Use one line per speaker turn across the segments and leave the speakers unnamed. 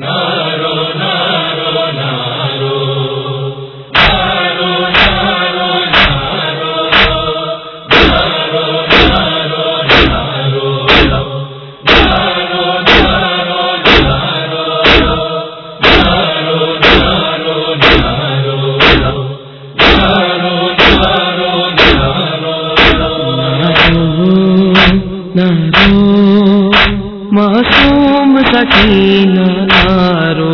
نارو نارو نارو۔
سکینہ نارو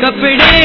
کپڑے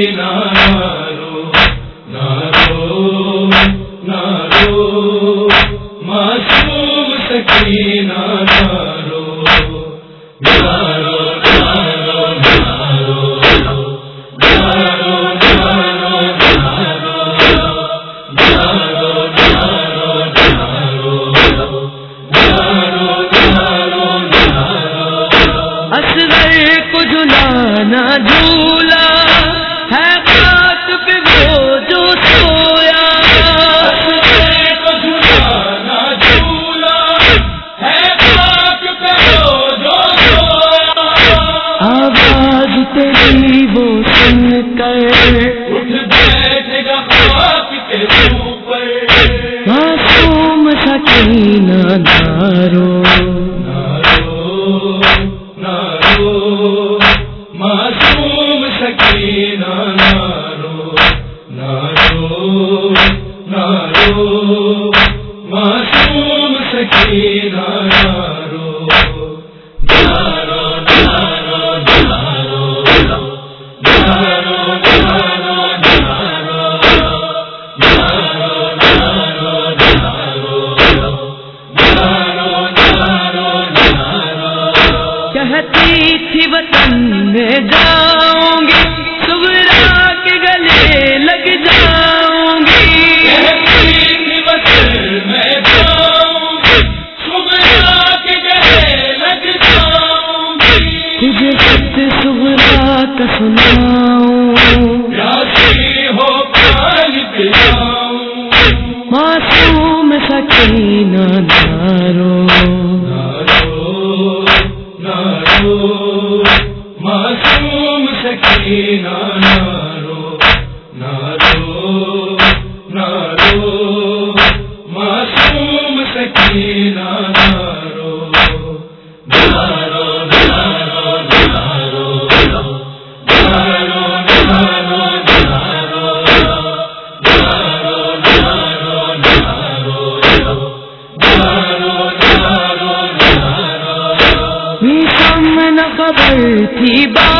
ملا
معصوم سکینہ
رہی وطن میں جاؤں گی۔ صبح کے گلے لگ جاؤں گی
کہتی وطن میں جاؤں گی صبح کے گلے لگ جاؤں گی۔
تجھے ست صبح کا سناؤں۔
ہو
معصوم سکینہ نارو تھی
بات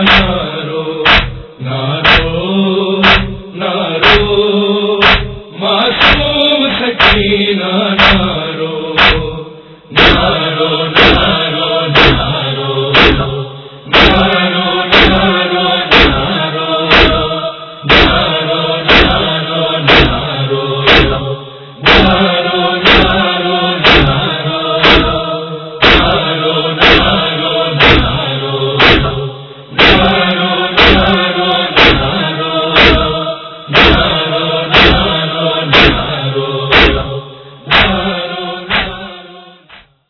نہ رو نہ نارو.